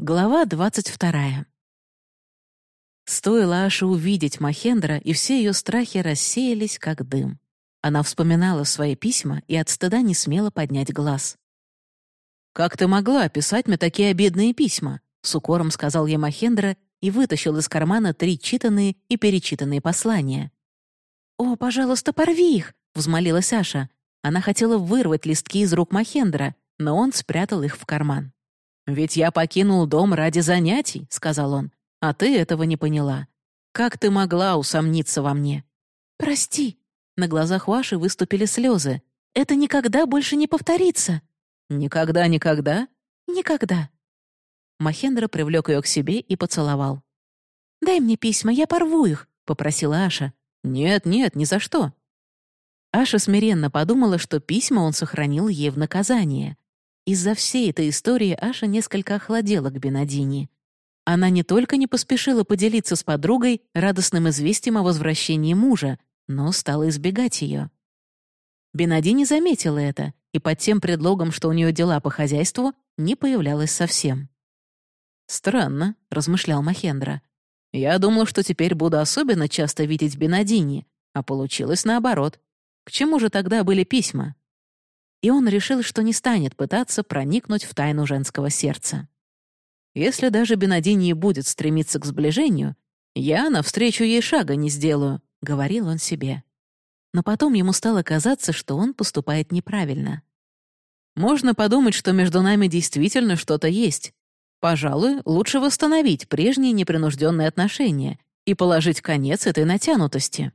Глава двадцать вторая. Стоило Аше увидеть Махендра, и все ее страхи рассеялись, как дым. Она вспоминала свои письма и от стыда не смела поднять глаз. «Как ты могла писать мне такие обидные письма?» — с укором сказал ей Махендра и вытащил из кармана три читанные и перечитанные послания. «О, пожалуйста, порви их!» — взмолилась Аша. Она хотела вырвать листки из рук Махендра, но он спрятал их в карман. «Ведь я покинул дом ради занятий», — сказал он, «а ты этого не поняла. Как ты могла усомниться во мне?» «Прости». На глазах Ваши выступили слезы. «Это никогда больше не повторится». «Никогда-никогда?» «Никогда». Махендра привлек ее к себе и поцеловал. «Дай мне письма, я порву их», — попросила Аша. «Нет, нет, ни за что». Аша смиренно подумала, что письма он сохранил ей в наказание. Из-за всей этой истории Аша несколько охладела к Бенадини. Она не только не поспешила поделиться с подругой радостным известием о возвращении мужа, но стала избегать ее. Бенадини заметила это и под тем предлогом, что у нее дела по хозяйству, не появлялась совсем. «Странно», — размышлял Махендра. «Я думал, что теперь буду особенно часто видеть Бенадини, а получилось наоборот. К чему же тогда были письма?» И он решил, что не станет пытаться проникнуть в тайну женского сердца. «Если даже Бенадини будет стремиться к сближению, я навстречу ей шага не сделаю», — говорил он себе. Но потом ему стало казаться, что он поступает неправильно. «Можно подумать, что между нами действительно что-то есть. Пожалуй, лучше восстановить прежние непринужденные отношения и положить конец этой натянутости».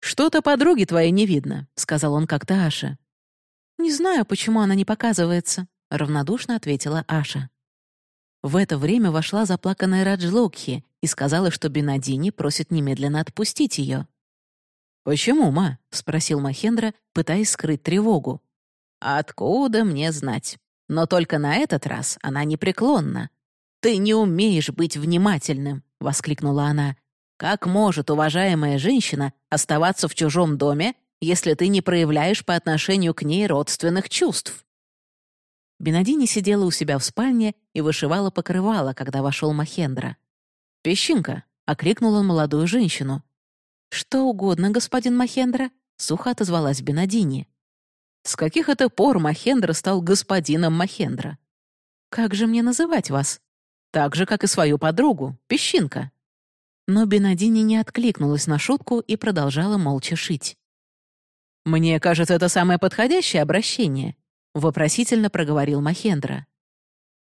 «Что-то подруги твоей не видно», — сказал он как-то Аше. «Не знаю, почему она не показывается», — равнодушно ответила Аша. В это время вошла заплаканная Раджлокхи и сказала, что Бенадини просит немедленно отпустить ее. «Почему, ма?» — спросил Махендра, пытаясь скрыть тревогу. «Откуда мне знать? Но только на этот раз она непреклонна. Ты не умеешь быть внимательным!» — воскликнула она. «Как может уважаемая женщина оставаться в чужом доме если ты не проявляешь по отношению к ней родственных чувств». Бенадини сидела у себя в спальне и вышивала покрывало, когда вошел Махендра. «Песчинка!» — окрикнул он молодую женщину. «Что угодно, господин Махендра», — сухо отозвалась Бенадини. «С каких это пор Махендра стал господином Махендра?» «Как же мне называть вас?» «Так же, как и свою подругу, Песчинка». Но Бенадини не откликнулась на шутку и продолжала молча шить. «Мне кажется, это самое подходящее обращение», — вопросительно проговорил Махендра.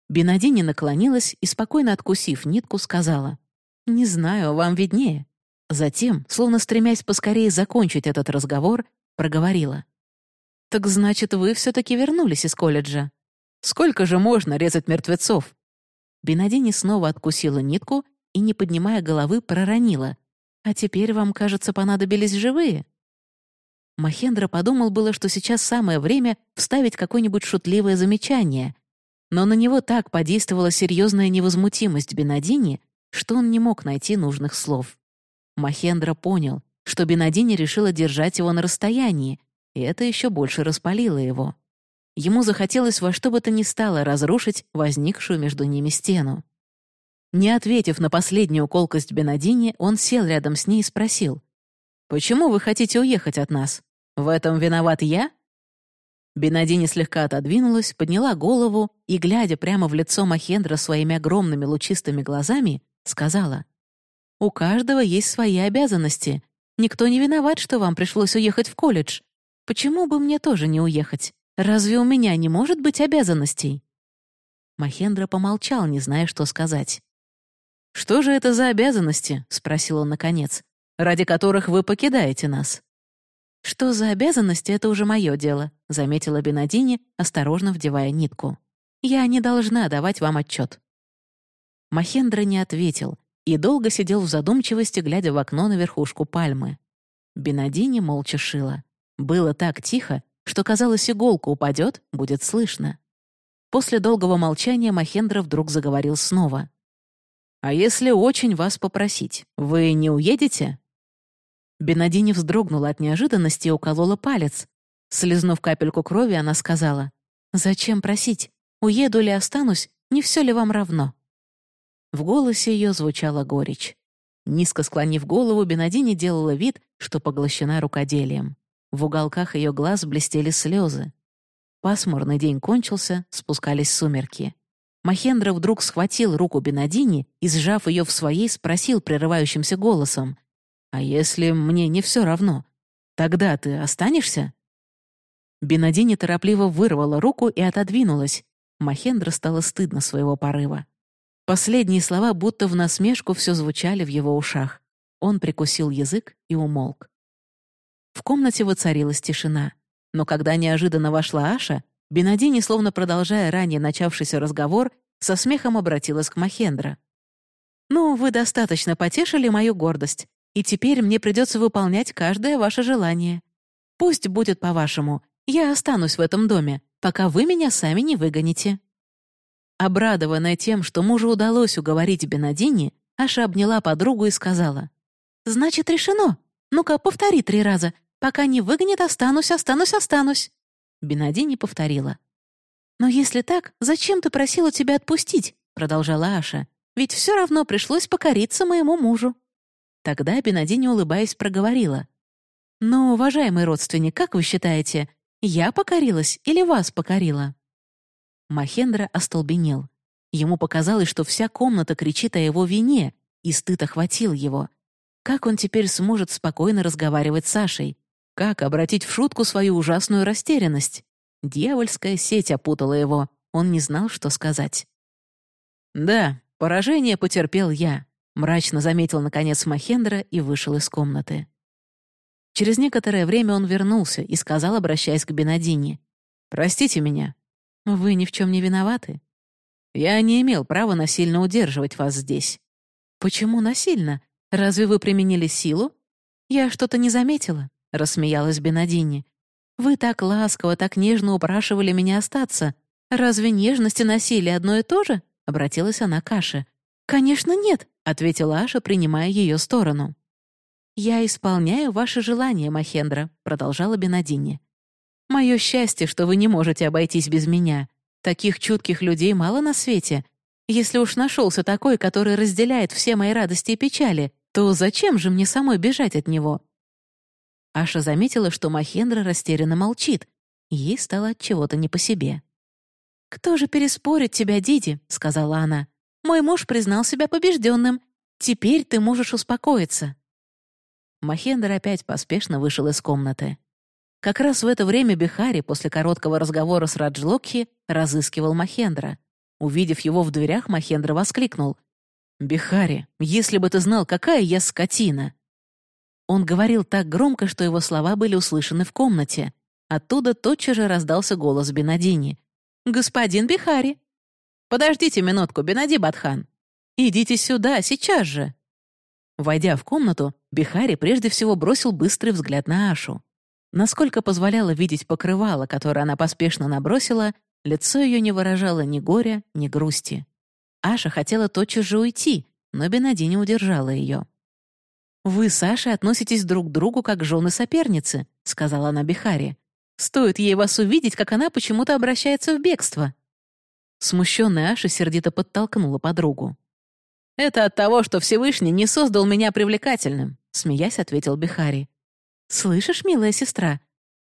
Бенадини наклонилась и, спокойно откусив нитку, сказала, «Не знаю, вам виднее». Затем, словно стремясь поскорее закончить этот разговор, проговорила. «Так значит, вы все-таки вернулись из колледжа?» «Сколько же можно резать мертвецов?» Бенадини снова откусила нитку и, не поднимая головы, проронила. «А теперь вам, кажется, понадобились живые?» Махендра подумал было, что сейчас самое время вставить какое-нибудь шутливое замечание, но на него так подействовала серьезная невозмутимость Бенадини, что он не мог найти нужных слов. Махендра понял, что Бенадини решила держать его на расстоянии, и это еще больше распалило его. Ему захотелось во что бы то ни стало разрушить возникшую между ними стену. Не ответив на последнюю колкость Бенадини, он сел рядом с ней и спросил, «Почему вы хотите уехать от нас? В этом виноват я?» Бенадини слегка отодвинулась, подняла голову и, глядя прямо в лицо Махендра своими огромными лучистыми глазами, сказала, «У каждого есть свои обязанности. Никто не виноват, что вам пришлось уехать в колледж. Почему бы мне тоже не уехать? Разве у меня не может быть обязанностей?» Махендра помолчал, не зная, что сказать. «Что же это за обязанности?» — спросил он наконец ради которых вы покидаете нас». «Что за обязанности, это уже мое дело», — заметила Бенадини, осторожно вдевая нитку. «Я не должна давать вам отчет». Махендра не ответил и долго сидел в задумчивости, глядя в окно на верхушку пальмы. Бенадини молча шила. Было так тихо, что, казалось, иголка упадет, будет слышно. После долгого молчания Махендра вдруг заговорил снова. «А если очень вас попросить, вы не уедете?» Бенадини вздрогнула от неожиданности и уколола палец. Слизнув капельку крови, она сказала, «Зачем просить? Уеду или останусь, Не все ли вам равно?» В голосе ее звучала горечь. Низко склонив голову, Бенадини делала вид, что поглощена рукоделием. В уголках ее глаз блестели слезы. Пасмурный день кончился, спускались сумерки. Махендра вдруг схватил руку Бенадини и, сжав ее в своей, спросил прерывающимся голосом. «А если мне не все равно? Тогда ты останешься?» Бенадини торопливо вырвала руку и отодвинулась. Махендра стало стыдно своего порыва. Последние слова будто в насмешку все звучали в его ушах. Он прикусил язык и умолк. В комнате воцарилась тишина. Но когда неожиданно вошла Аша, Бенадини, словно продолжая ранее начавшийся разговор, со смехом обратилась к Махендра. «Ну, вы достаточно потешили мою гордость, и теперь мне придется выполнять каждое ваше желание. Пусть будет по-вашему, я останусь в этом доме, пока вы меня сами не выгоните». Обрадованная тем, что мужу удалось уговорить Бенадини, Аша обняла подругу и сказала, «Значит, решено. Ну-ка, повтори три раза. Пока не выгонит, останусь, останусь, останусь». Бенадини повторила. «Но если так, зачем ты просила тебя отпустить?» продолжала Аша. «Ведь все равно пришлось покориться моему мужу». Тогда Бенадини, улыбаясь, проговорила. «Но, уважаемый родственник, как вы считаете, я покорилась или вас покорила?» Махендра остолбенел. Ему показалось, что вся комната кричит о его вине, и стыд охватил его. Как он теперь сможет спокойно разговаривать с Сашей? Как обратить в шутку свою ужасную растерянность? Дьявольская сеть опутала его. Он не знал, что сказать. «Да, поражение потерпел я», — мрачно заметил, наконец, Махендра и вышел из комнаты. Через некоторое время он вернулся и сказал, обращаясь к Бенадине, «Простите меня». «Вы ни в чем не виноваты». «Я не имел права насильно удерживать вас здесь». «Почему насильно? Разве вы применили силу? Я что-то не заметила». — рассмеялась Бенадини. «Вы так ласково, так нежно упрашивали меня остаться. Разве нежность и насилие одно и то же?» — обратилась она к Аше. «Конечно нет», — ответила Аша, принимая ее сторону. «Я исполняю ваше желание, Махендра», — продолжала Бенадини. «Мое счастье, что вы не можете обойтись без меня. Таких чутких людей мало на свете. Если уж нашелся такой, который разделяет все мои радости и печали, то зачем же мне самой бежать от него? Аша заметила, что Махендра растерянно молчит. Ей стало от чего-то не по себе. «Кто же переспорит тебя, Диди?» — сказала она. «Мой муж признал себя побежденным. Теперь ты можешь успокоиться». Махендра опять поспешно вышел из комнаты. Как раз в это время Бихари после короткого разговора с Раджлокхи разыскивал Махендра. Увидев его в дверях, Махендра воскликнул. «Бихари, если бы ты знал, какая я скотина!» Он говорил так громко, что его слова были услышаны в комнате. Оттуда тотчас же раздался голос Бенадини. «Господин Бихари!» «Подождите минутку, Бенади Батхан! Идите сюда, сейчас же!» Войдя в комнату, Бихари прежде всего бросил быстрый взгляд на Ашу. Насколько позволяло видеть покрывало, которое она поспешно набросила, лицо ее не выражало ни горя, ни грусти. Аша хотела тотчас же уйти, но Бенади не удержала ее. «Вы, Саша, относитесь друг к другу как жены-соперницы», — сказала она Бихаре. «Стоит ей вас увидеть, как она почему-то обращается в бегство». Смущенная Аша сердито подтолкнула подругу. «Это от того, что Всевышний не создал меня привлекательным», — смеясь ответил Бихари. «Слышишь, милая сестра,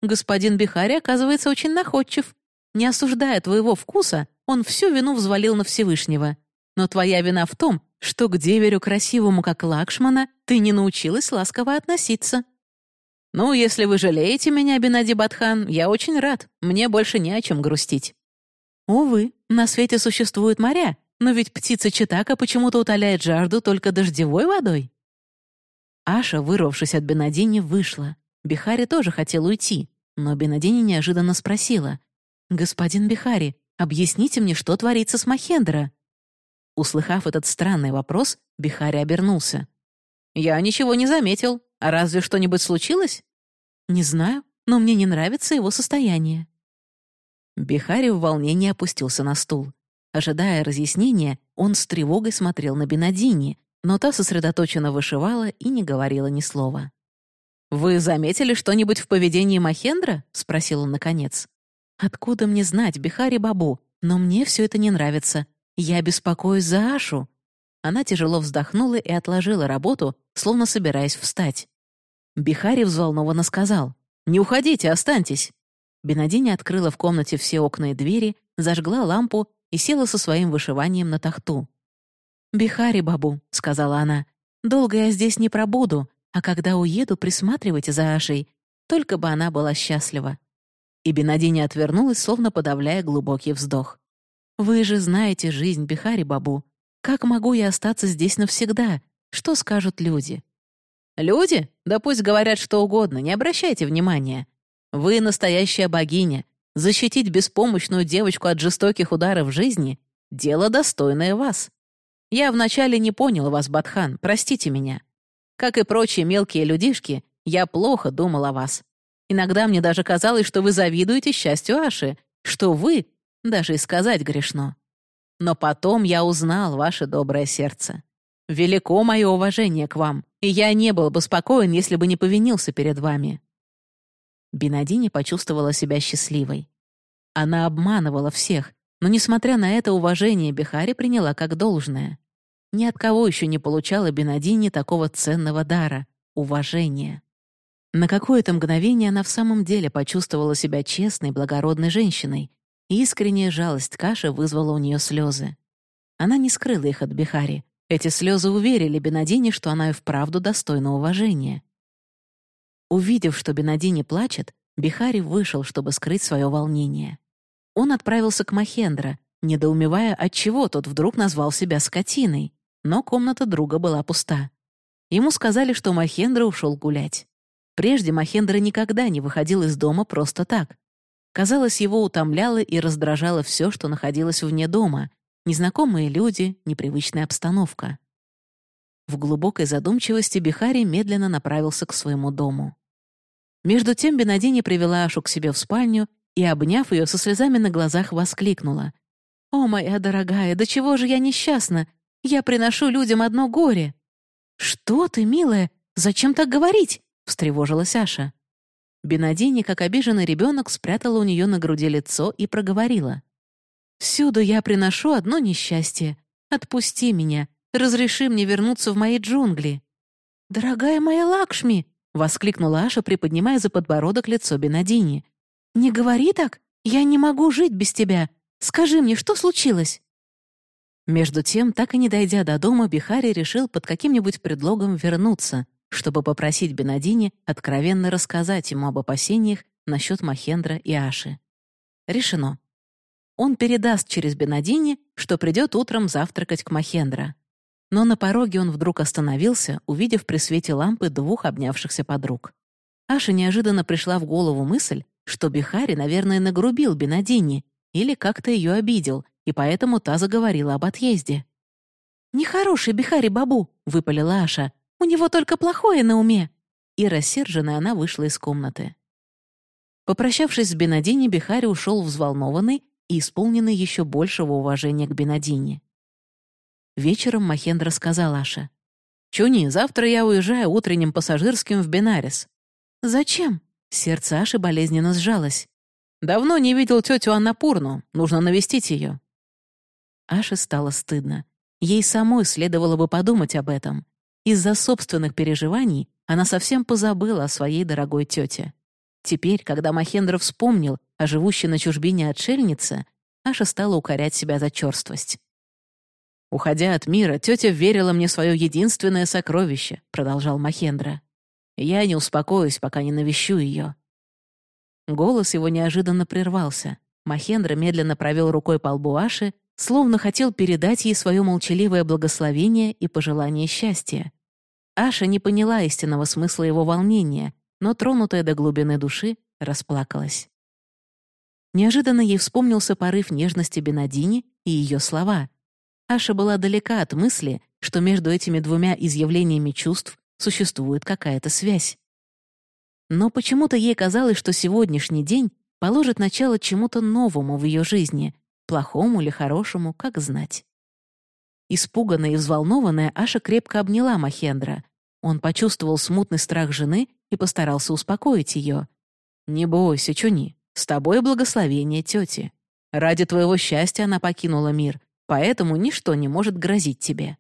господин Бихари, оказывается, очень находчив. Не осуждая твоего вкуса, он всю вину взвалил на Всевышнего. Но твоя вина в том, что к деверю красивому, как Лакшмана, ты не научилась ласково относиться. Ну, если вы жалеете меня, Бенади Батхан, я очень рад. Мне больше не о чем грустить. Увы, на свете существуют моря, но ведь птица Читака почему-то утоляет жажду только дождевой водой. Аша, вырвавшись от Бенадини, вышла. Бихари тоже хотел уйти, но Бенадини неожиданно спросила. «Господин Бихари, объясните мне, что творится с Махендра?» Услыхав этот странный вопрос, Бихари обернулся. «Я ничего не заметил. А разве что-нибудь случилось?» «Не знаю, но мне не нравится его состояние». Бихари в волнении опустился на стул. Ожидая разъяснения, он с тревогой смотрел на Бенадини, но та сосредоточенно вышивала и не говорила ни слова. «Вы заметили что-нибудь в поведении Махендра?» — спросил он наконец. «Откуда мне знать, Бихари Бабу? Но мне все это не нравится. Я беспокоюсь за Ашу». Она тяжело вздохнула и отложила работу, словно собираясь встать. Бихари взволнованно сказал. «Не уходите, останьтесь». Бенадини открыла в комнате все окна и двери, зажгла лампу и села со своим вышиванием на тахту. «Бихари, бабу», — сказала она, — «долго я здесь не пробуду, а когда уеду, присматривайте за Ашей, только бы она была счастлива». И Бенадини отвернулась, словно подавляя глубокий вздох. «Вы же знаете жизнь Бихари, бабу. Как могу я остаться здесь навсегда? Что скажут люди?» «Люди? Да пусть говорят что угодно, не обращайте внимания. Вы настоящая богиня. Защитить беспомощную девочку от жестоких ударов жизни — дело достойное вас. Я вначале не понял вас, Батхан, простите меня. Как и прочие мелкие людишки, я плохо думал о вас. Иногда мне даже казалось, что вы завидуете счастью Аши, что вы, даже и сказать грешно. Но потом я узнал ваше доброе сердце. Велико мое уважение к вам, и я не был бы спокоен, если бы не повинился перед вами». Бенадини почувствовала себя счастливой. Она обманывала всех, но, несмотря на это, уважение Бихари приняла как должное. Ни от кого еще не получала Бенадини такого ценного дара — уважения. На какое-то мгновение она в самом деле почувствовала себя честной, благородной женщиной, и искренняя жалость Каши вызвала у нее слезы. Она не скрыла их от Бихари. Эти слезы уверили Бенадини, что она и вправду достойна уважения. Увидев, что Бенадини плачет, Бихари вышел, чтобы скрыть свое волнение. Он отправился к Махендра, недоумевая, отчего тот вдруг назвал себя скотиной, но комната друга была пуста. Ему сказали, что Махендра ушел гулять. Прежде Махендра никогда не выходил из дома просто так. Казалось, его утомляло и раздражало все, что находилось вне дома, незнакомые люди, непривычная обстановка. В глубокой задумчивости Бихари медленно направился к своему дому. Между тем Бенадини привела Ашу к себе в спальню и, обняв ее, со слезами на глазах воскликнула. «О, моя дорогая, до чего же я несчастна! Я приношу людям одно горе!» «Что ты, милая? Зачем так говорить?» — встревожилась Аша. Бенадини, как обиженный ребенок, спрятала у нее на груди лицо и проговорила. «Всюду я приношу одно несчастье. Отпусти меня, разреши мне вернуться в мои джунгли». «Дорогая моя Лакшми!» — воскликнула Аша, приподнимая за подбородок лицо Бенадини. «Не говори так! Я не могу жить без тебя! Скажи мне, что случилось?» Между тем, так и не дойдя до дома, Бихари решил под каким-нибудь предлогом вернуться, чтобы попросить Бенадини откровенно рассказать ему об опасениях насчет Махендра и Аши. Решено. Он передаст через Бенадини, что придет утром завтракать к Махендра. Но на пороге он вдруг остановился, увидев при свете лампы двух обнявшихся подруг. Аше неожиданно пришла в голову мысль, что Бихари, наверное, нагрубил Бенадини или как-то ее обидел, и поэтому та заговорила об отъезде. «Нехороший Бихари Бабу», — выпалила Аша, у него только плохое на уме!» И рассерженная она вышла из комнаты. Попрощавшись с Бенадини, Бихари ушел взволнованный и исполненный еще большего уважения к Бенадини. Вечером Махендра сказал Аше. «Чуни, завтра я уезжаю утренним пассажирским в Бенарис». «Зачем?» Сердце Аши болезненно сжалось. «Давно не видел тетю Аннапурну. Нужно навестить ее». Аше стало стыдно. Ей самой следовало бы подумать об этом. Из-за собственных переживаний она совсем позабыла о своей дорогой тете. Теперь, когда Махендра вспомнил о живущей на чужбине отшельнице, Аша стала укорять себя за черствость. «Уходя от мира, тетя верила мне свое единственное сокровище», — продолжал Махендра. «Я не успокоюсь, пока не навещу ее». Голос его неожиданно прервался. Махендра медленно провел рукой по лбу Аши словно хотел передать ей свое молчаливое благословение и пожелание счастья. Аша не поняла истинного смысла его волнения, но, тронутая до глубины души, расплакалась. Неожиданно ей вспомнился порыв нежности Бенадини и ее слова. Аша была далека от мысли, что между этими двумя изъявлениями чувств существует какая-то связь. Но почему-то ей казалось, что сегодняшний день положит начало чему-то новому в ее жизни, Плохому или хорошему, как знать. Испуганная и взволнованная, Аша крепко обняла Махендра. Он почувствовал смутный страх жены и постарался успокоить ее. «Не бойся, Чуни, с тобой благословение тети. Ради твоего счастья она покинула мир, поэтому ничто не может грозить тебе».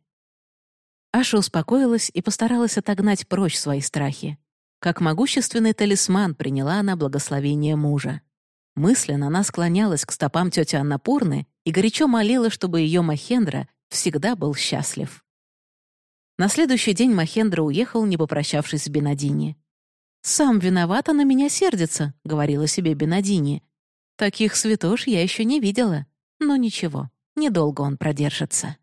Аша успокоилась и постаралась отогнать прочь свои страхи. Как могущественный талисман приняла она благословение мужа. Мысленно она склонялась к стопам тети Аннапурны и горячо молила, чтобы ее Махендра всегда был счастлив. На следующий день Махендра уехал, не попрощавшись с Бенадини. «Сам виноват, она меня сердится», — говорила себе Бенадини. «Таких святош я еще не видела. Но ничего, недолго он продержится».